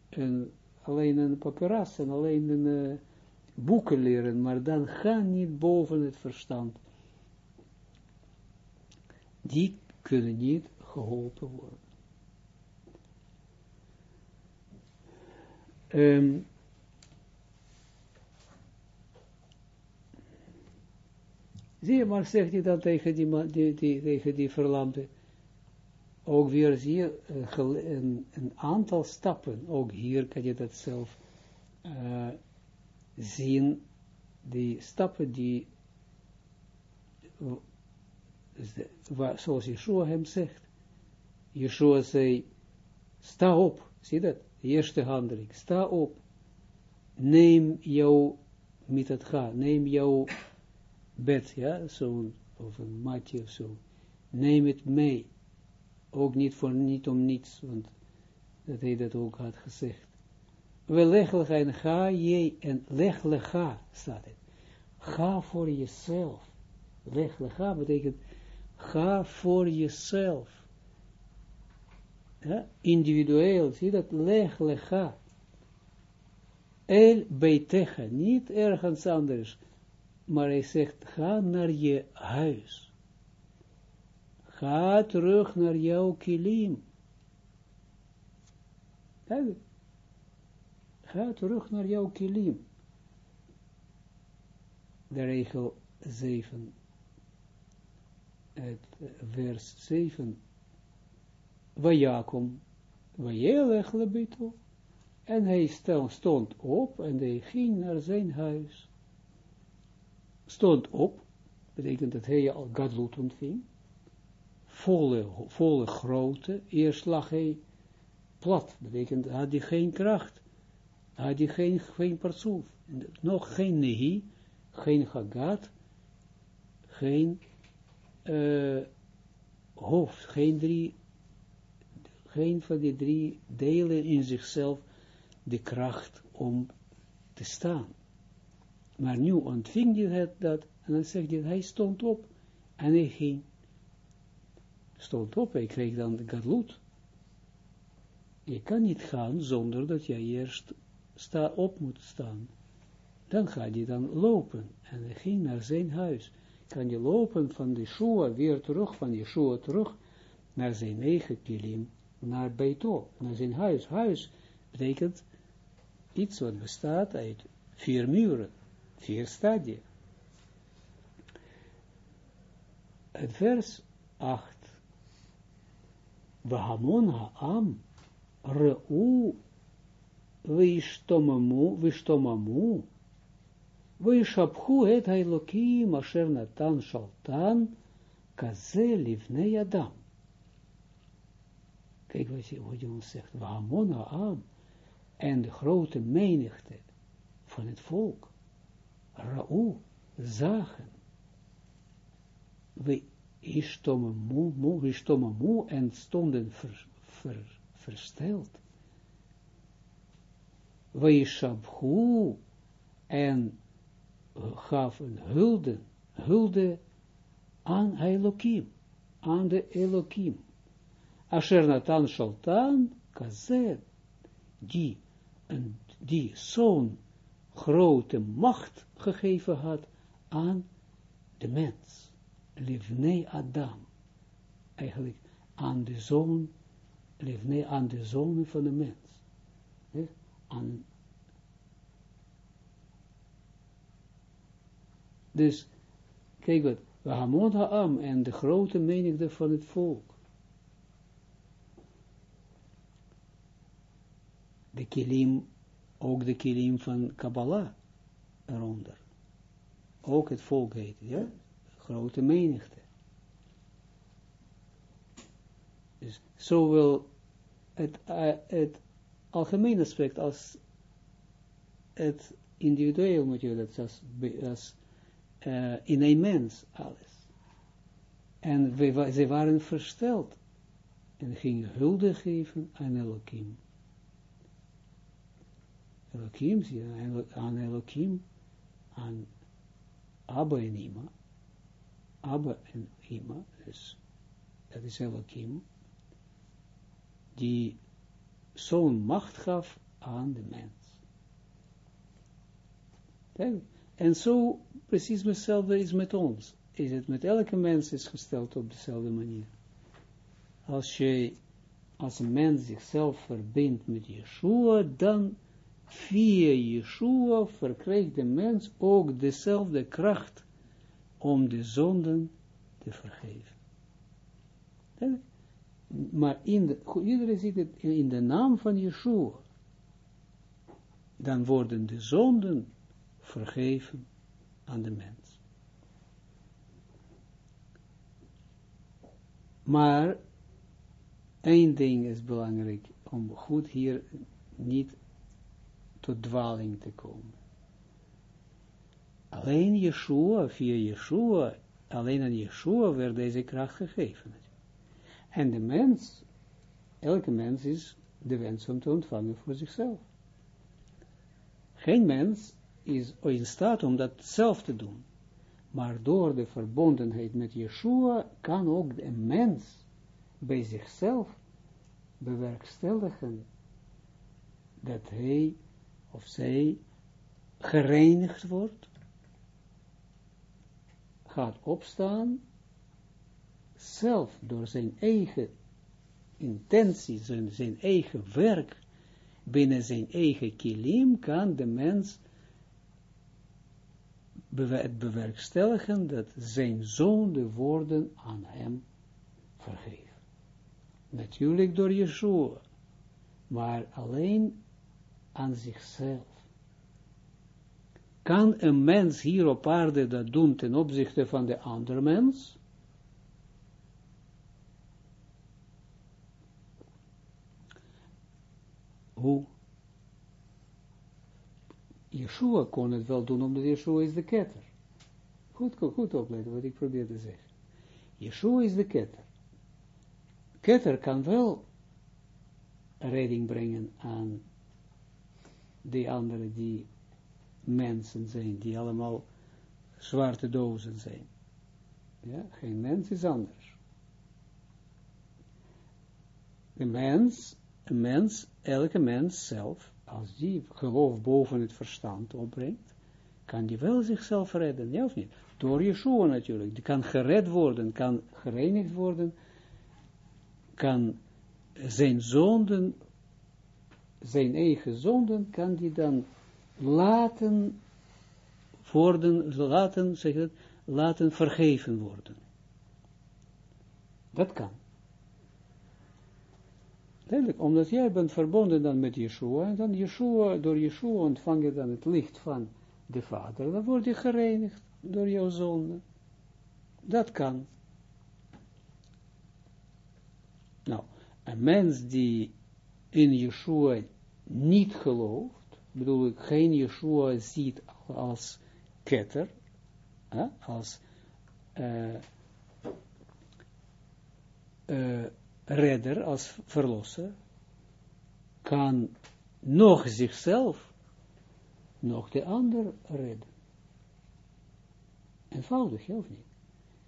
een, alleen een papiras en alleen een uh, boeken leren, maar dan gaan niet boven het verstand. Die kunnen niet geholpen worden. Um, Zie je, maar zegt hij dan tegen die, die, tegen die verlamde, ook weer zie je een, een, aantal stappen, ook hier kan je dat zelf uh, zien, die stappen die, zoals Yeshua hem zegt, Yeshua zei, sta op, zie dat, eerste handeling, sta op, neem jouw, met het ga, neem jouw bed, ja, zo, of een matje of zo, neem het mee, ook niet voor, niet om niets, want dat hij dat ook had gezegd. We leggen en ga je, en leg lega, staat het. Ga voor jezelf. Leg lega betekent, ga voor jezelf. Ja, individueel, zie dat, leg lega. El beitecha, niet ergens anders maar hij zegt, ga naar je huis. Ga terug naar jouw kilim. Ga terug naar jouw kilim. De regel 7, het vers 7. Vajakom, vajelech lebito. En hij stond op en hij ging naar zijn huis. Stond op, betekent dat hij al gadlut ontving, volle, volle grootte, eerst lag hij plat, betekent had hij geen kracht, had hij geen, geen partsoef, nog geen nehi, geen hagat, geen uh, hoofd, geen drie, geen van die drie delen in zichzelf de kracht om te staan. Maar nu ontving hij het dat, en dan zegt hij, hij stond op, en hij ging. Stond op, hij kreeg dan de gadlut. Je kan niet gaan zonder dat jij eerst sta op moet staan. Dan ga je dan lopen. En hij ging naar zijn huis. Kan je lopen van de Shua weer terug, van de Shua terug, naar zijn eigen kilim, naar Beito, naar zijn huis. Huis betekent iets wat bestaat uit vier muren vier stadia. Het vers 8. Vahamon ha'am re'u vishtomamu, vishtomamu, Weishabhu et Elohim asher natan shaltan kaze livnei adam. Kijk wat je ons zegt. Wahamona am. En de grote menigte van het volk. Ra'u zagen. We ishtomamu en stonden ver, ver, versteld. We ishabhu en gaven hulde, hulde aan Elohim, aan de Elohim. Asher Natan Shaltan, Kazet, die, een, die zo'n grote macht gegeven had aan de mens. Livnei Adam. Eigenlijk aan de zoon, livnei aan de zoon van de mens. Aan Dus, kijk wat, Hamon Ha'am en de grote menigte van het volk. De kilim, ook de kilim van Kabbalah eronder. Ook het volk heet, ja? Grote menigte. Dus zowel het, uh, het algemene aspect als het individueel moet je dat als, als uh, in een mens alles. En we, ze waren versteld en gingen hulde geven aan Elohim. Elohim, aan Elohim, aan Abba en Ima, Abba en Ima, dus dat is Elohim, die zo'n macht gaf aan de mens. En zo precies hetzelfde is met ons. Is het met elke mens is gesteld op dezelfde manier. Als je, als een mens zichzelf verbindt met Yeshua, dan via Yeshua verkrijgt de mens ook dezelfde kracht om de zonden te vergeven. Maar in de, iedereen ziet het in de naam van Yeshua. Dan worden de zonden vergeven aan de mens. Maar één ding is belangrijk om goed hier niet tot dwaling te komen. Alleen Yeshua, via Yeshua, alleen aan Yeshua werd deze kracht gegeven. En de mens, elke mens is de wens om te ontvangen voor zichzelf. Geen mens is in staat om dat zelf te doen. Maar door de verbondenheid met Yeshua kan ook een mens bij zichzelf bewerkstelligen dat hij of zij gereinigd wordt, gaat opstaan, zelf door zijn eigen intentie, zijn, zijn eigen werk, binnen zijn eigen kilim, kan de mens het bewerkstelligen dat zijn de woorden aan hem vergeven. Natuurlijk door Yeshua, maar alleen aan zichzelf. Kan een mens hier op aarde dat doen ten opzichte van de andere mens? Hoe? Yeshua kon het wel doen, omdat Yeshua is de ketter. Goed, goed opletten wat ik probeer te zeggen. Yeshua is de ketter. Ketter kan wel redding brengen aan die anderen die mensen zijn, die allemaal zwarte dozen zijn. Ja, geen mens is anders. De mens, een mens, elke mens zelf, als die geloof boven het verstand opbrengt, kan die wel zichzelf redden, ja of niet? Door Yeshua natuurlijk. Die kan gered worden, kan gereinigd worden, kan zijn zonden, zijn eigen zonden, kan die dan laten worden, laten, zeg het, laten vergeven worden. Dat kan. Duidelijk, omdat jij bent verbonden dan met Yeshua, en dan Yeshua, door Yeshua ontvang je dan het licht van de vader, dan word je gereinigd door jouw zonde. Dat kan. Nou, een mens die in Yeshua niet gelooft, bedoel ik, geen Yeshua ziet als ketter, hè, als uh, uh, redder, als verlosser, kan nog zichzelf, nog de ander redden. Eenvoudig, of niet?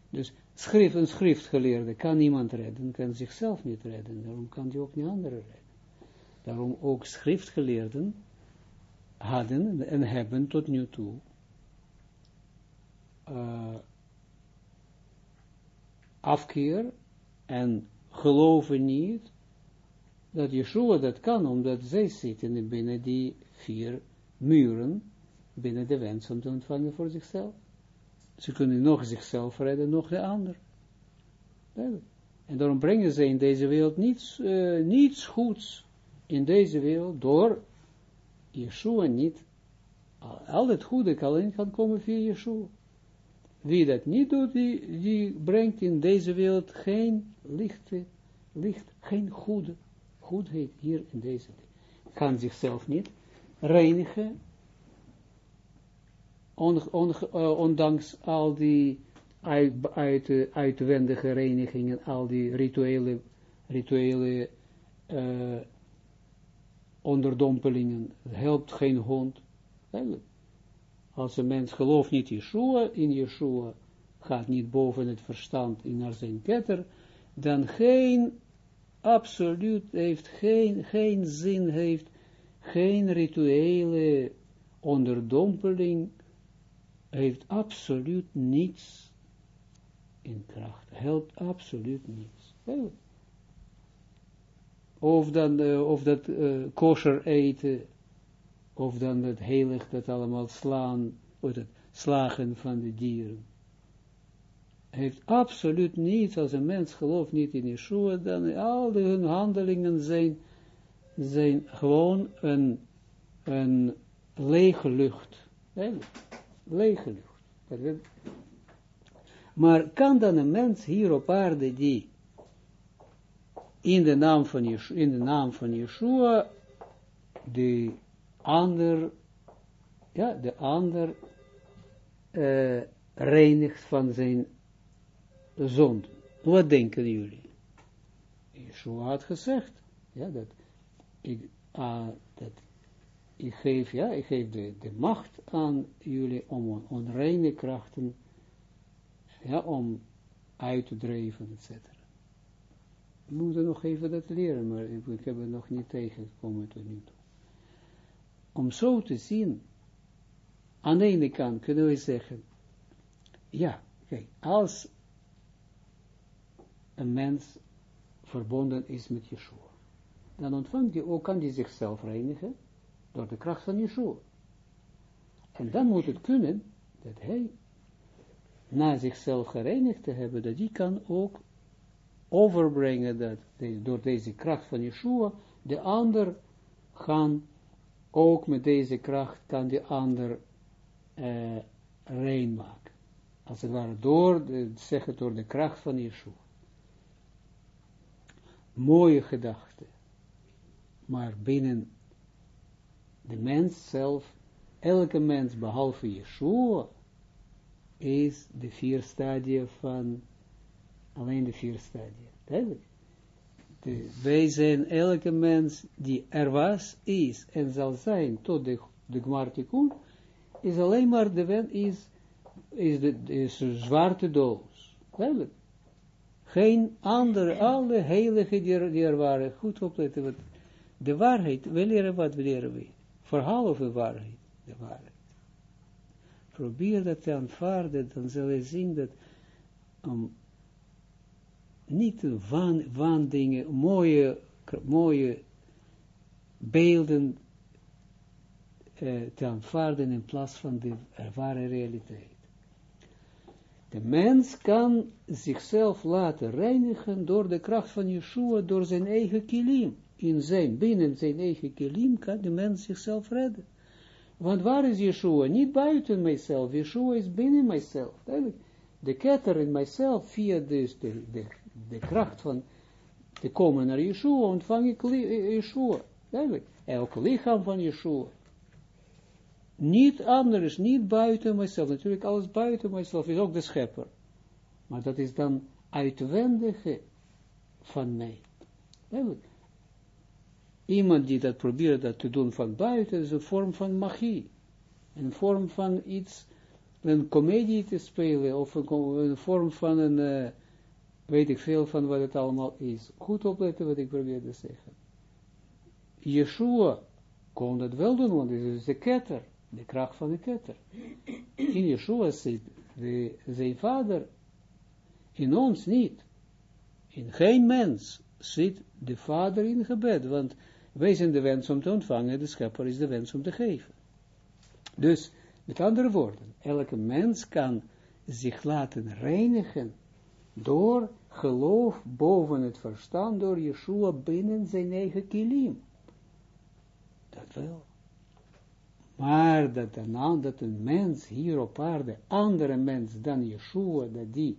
Dus schrift, een schriftgeleerde kan niemand redden, kan zichzelf niet redden, daarom kan hij ook niet anderen redden. Daarom ook schriftgeleerden hadden en hebben tot nu toe uh, afkeer en geloven niet dat Yeshua dat kan, omdat zij zitten binnen die vier muren, binnen de wens om te ontvangen voor zichzelf. Ze kunnen nog zichzelf redden, nog de ander. En daarom brengen ze in deze wereld niets, uh, niets goeds in deze wereld door Yeshua niet. Al het goede alleen kan komen via Yeshua. Wie dat niet doet, die, die brengt in deze wereld geen licht, geen goede, goedheid hier in deze. Kan zichzelf niet reinigen, uh, ondanks al die uit, uit, uitwendige reinigingen, al die rituele, rituele uh, onderdompelingen, helpt geen hond. Als een mens gelooft niet Yeshua, in Yeshua gaat niet boven het verstand in naar zijn ketter, dan geen, absoluut heeft, geen, geen zin heeft, geen rituele onderdompeling, heeft absoluut niets in kracht, helpt absoluut niets. Of dan, uh, of dat uh, kosher eten, of dan het heilig, dat allemaal slaan, of het slagen van de dieren. Heeft absoluut niets, als een mens gelooft niet in Yeshua, dan al hun handelingen zijn, zijn gewoon een, een lege lucht. Lege lucht. Maar kan dan een mens hier op aarde die in de naam van Yeshua, in de naam van Yeshua de ander, ja, de ander uh, reinigt van zijn zonde. Wat denken jullie? Yeshua had gezegd, ja, dat ik, uh, dat ik geef, ja, ik geef de, de macht aan jullie om onreine krachten, ja, om uit te drijven, etc. We moeten nog even dat leren, maar ik, ik heb het nog niet tegengekomen tot nu toe om zo te zien, aan de ene kant kunnen we zeggen, ja, kijk, als een mens verbonden is met Yeshua, dan ontvangt hij ook, kan hij zichzelf reinigen, door de kracht van Yeshua. En dan moet het kunnen, dat hij, na zichzelf gereinigd te hebben, dat hij kan ook overbrengen, dat door deze kracht van Yeshua, de ander gaan ook met deze kracht kan die ander uh, rein maken. Als het ware door, de, het door de kracht van Yeshua. Mooie gedachte. Maar binnen de mens zelf, elke mens behalve Yeshua, is de vier stadia van, alleen de vier stadia. Duidelijk de, wij zijn elke mens die er was, is en zal zijn tot de, de Gmartikun, is alleen maar de is, is de, is een zwarte doos. Duidelijk. Geen andere, alle heiligen die er, die er waren, goed opletten, wat, de waarheid, we leren wat we leren we. Verhaal over waarheid, de waarheid. Probeer dat te aanvaarden, dan zal je zien dat um, niet van, van dingen, mooie, mooie beelden uh, te aanvaarden in plaats van de ervaren realiteit. De mens kan zichzelf laten reinigen door de kracht van Yeshua, door zijn eigen kilim. In zijn, binnen zijn eigen kilim kan de mens zichzelf redden. Want waar is Yeshua? Niet buiten mijzelf. Yeshua is binnen mijzelf. De ketter in mijzelf, via dus de, de, de kracht van te komen naar Yeshua, ontvang ik Yeshua. Elk lichaam van Yeshua. Niet anders, niet buiten mijzelf. Natuurlijk, alles buiten mijzelf is ook de schepper. Maar dat is dan uitwendige van mij. Iemand die dat probeert dat te doen van buiten, is een vorm van magie. Een vorm van iets, een komedie te spelen, of een, vorm van een, uh, weet ik veel van wat het allemaal is. Goed opletten wat ik probeer te zeggen. Yeshua kon dat wel doen, want het is de ketter, de kracht van de ketter. In Yeshua zit de, zijn vader, in ons niet. In geen mens zit de vader in gebed, want wij zijn de wens om te ontvangen, de schepper is de wens om te geven. Dus, met andere woorden, elke mens kan zich laten reinigen door geloof boven het verstand, door Yeshua binnen zijn eigen kilim. Dat wel. Maar dat een, dat een mens hier op aarde, andere mens dan Yeshua, dat die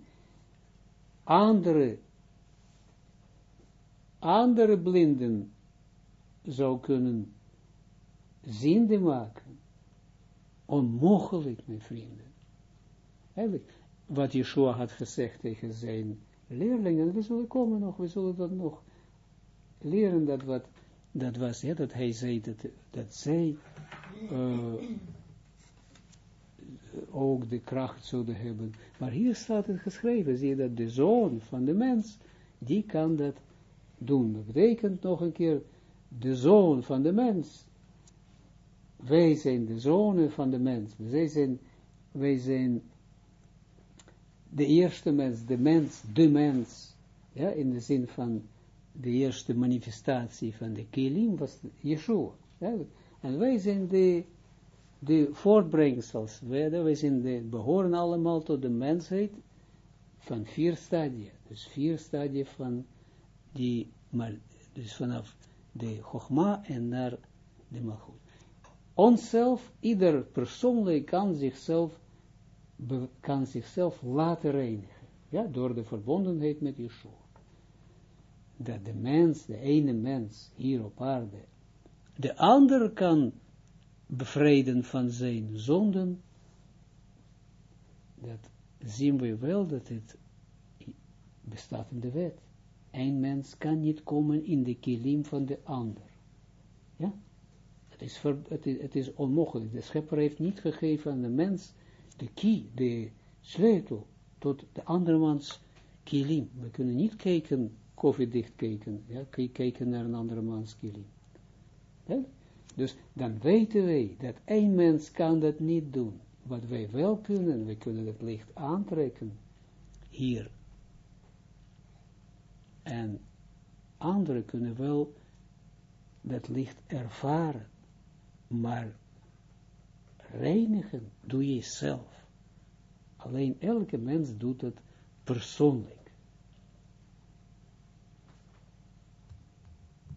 andere, andere blinden zou kunnen ziende maken. Onmogelijk, mijn vrienden. Eigenlijk, wat Yeshua had gezegd tegen zijn leerlingen, we zullen komen nog, we zullen dat nog leren, dat wat, dat was, ja, dat hij zei, dat, dat zij uh, ook de kracht zouden hebben. Maar hier staat het geschreven, zie je dat de zoon van de mens, die kan dat doen. Dat betekent nog een keer, de zoon van de mens. Wij zijn de zonen van de mens. Wij zijn, wij zijn de eerste mens, de mens, de mens. Ja, in de zin van de eerste manifestatie van de Kelim was Yeshua. Ja, en wij zijn de, de voortbrengsels. Wij, wij zijn de, behoren allemaal tot de mensheid van vier stadia. Dus vier stadia van die, maar, dus vanaf de Chogma en naar de Malchut. Onszelf, ieder persoonlijk kan zichzelf, kan zichzelf laten reinigen. Ja, door de verbondenheid met Yeshua. Dat de mens, de ene mens hier op aarde, de ander kan bevrijden van zijn zonden, dat zien we wel dat het bestaat in de wet. Een mens kan niet komen in de kilim van de ander. Ja? Het is, het, is, het is onmogelijk. De schepper heeft niet gegeven aan de mens de key, de sleutel, tot de andermans kilim. We kunnen niet kijken, koffiedicht kijken, ja, kijken naar een andermans kilim. Dus dan weten wij dat één mens kan dat niet doen. Wat wij wel kunnen, we kunnen het licht aantrekken hier en anderen kunnen wel dat licht ervaren, maar reinigen doe je zelf. Alleen elke mens doet het persoonlijk.